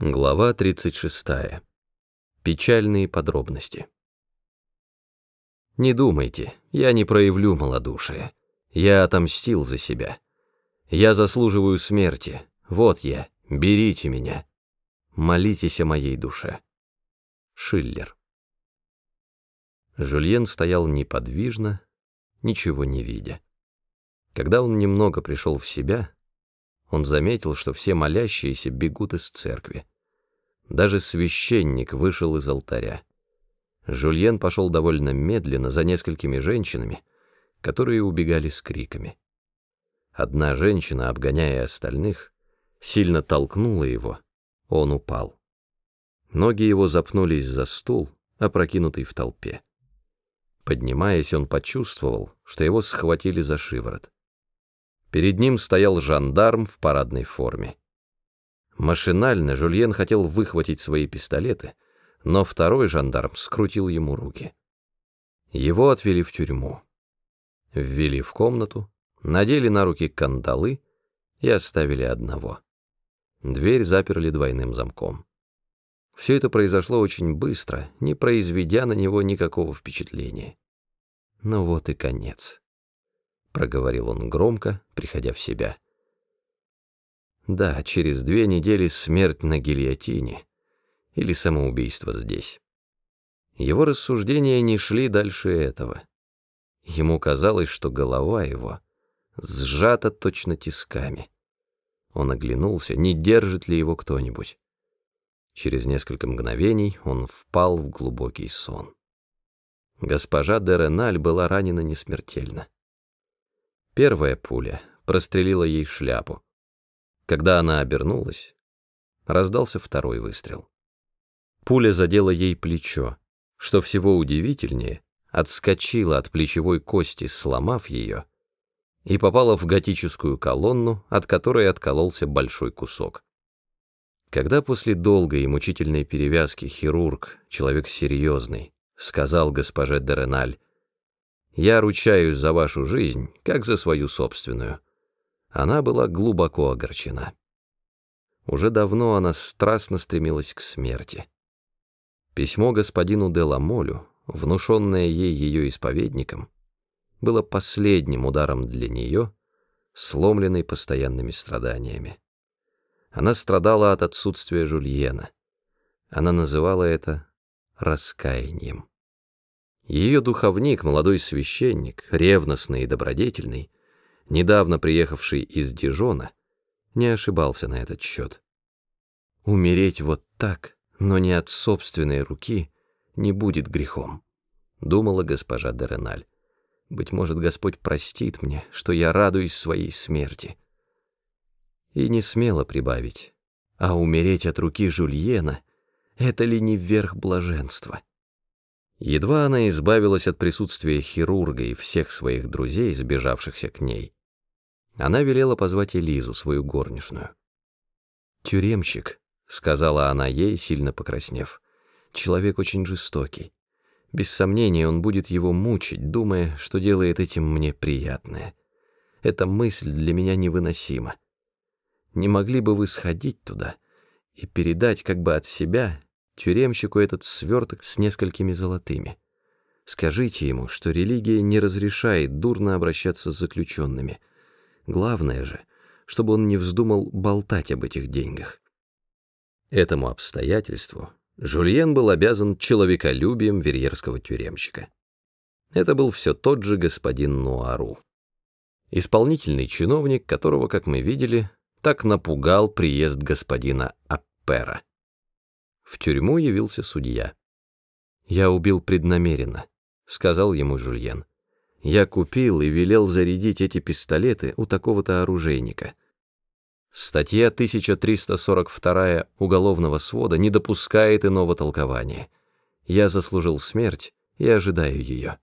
Глава 36. Печальные подробности. Не думайте, я не проявлю малодушие. Я отомстил за себя. Я заслуживаю смерти. Вот я, берите меня. Молитесь о моей душе. Шиллер. Жюльен стоял неподвижно, ничего не видя. Когда он немного пришел в себя, он заметил, что все молящиеся бегут из церкви. Даже священник вышел из алтаря. Жульен пошел довольно медленно за несколькими женщинами, которые убегали с криками. Одна женщина, обгоняя остальных, сильно толкнула его, он упал. Ноги его запнулись за стул, опрокинутый в толпе. Поднимаясь, он почувствовал, что его схватили за шиворот. Перед ним стоял жандарм в парадной форме. Машинально Жульен хотел выхватить свои пистолеты, но второй жандарм скрутил ему руки. Его отвели в тюрьму. Ввели в комнату, надели на руки кандалы и оставили одного. Дверь заперли двойным замком. Все это произошло очень быстро, не произведя на него никакого впечатления. Ну вот и конец. — проговорил он громко, приходя в себя. «Да, через две недели смерть на гильотине или самоубийство здесь». Его рассуждения не шли дальше этого. Ему казалось, что голова его сжата точно тисками. Он оглянулся, не держит ли его кто-нибудь. Через несколько мгновений он впал в глубокий сон. Госпожа де Реналь была ранена несмертельно. Первая пуля прострелила ей шляпу. Когда она обернулась, раздался второй выстрел. Пуля задела ей плечо, что всего удивительнее, отскочила от плечевой кости, сломав ее, и попала в готическую колонну, от которой откололся большой кусок. Когда после долгой и мучительной перевязки хирург, человек серьезный, сказал госпоже Дереналь, я ручаюсь за вашу жизнь, как за свою собственную. Она была глубоко огорчена. Уже давно она страстно стремилась к смерти. Письмо господину Деламолю, внушенное ей ее исповедником, было последним ударом для нее, сломленной постоянными страданиями. Она страдала от отсутствия Жульена. Она называла это раскаянием. Ее духовник, молодой священник, ревностный и добродетельный, недавно приехавший из Дижона, не ошибался на этот счет. Умереть вот так, но не от собственной руки, не будет грехом, думала госпожа Дереналь. Быть может, Господь простит мне, что я радуюсь своей смерти. И не смело прибавить, а умереть от руки Жульена — это ли не верх блаженства? Едва она избавилась от присутствия хирурга и всех своих друзей, сбежавшихся к ней, она велела позвать Элизу, свою горничную. «Тюремщик», — сказала она ей, сильно покраснев, — «человек очень жестокий. Без сомнения, он будет его мучить, думая, что делает этим мне приятное. Эта мысль для меня невыносима. Не могли бы вы сходить туда и передать как бы от себя тюремщику этот сверток с несколькими золотыми. Скажите ему, что религия не разрешает дурно обращаться с заключенными. Главное же, чтобы он не вздумал болтать об этих деньгах. Этому обстоятельству Жульен был обязан человеколюбием верьерского тюремщика. Это был все тот же господин Нуару. Исполнительный чиновник, которого, как мы видели, так напугал приезд господина Аппера. В тюрьму явился судья. «Я убил преднамеренно», — сказал ему Жульен. «Я купил и велел зарядить эти пистолеты у такого-то оружейника». Статья 1342 Уголовного свода не допускает иного толкования. Я заслужил смерть и ожидаю ее.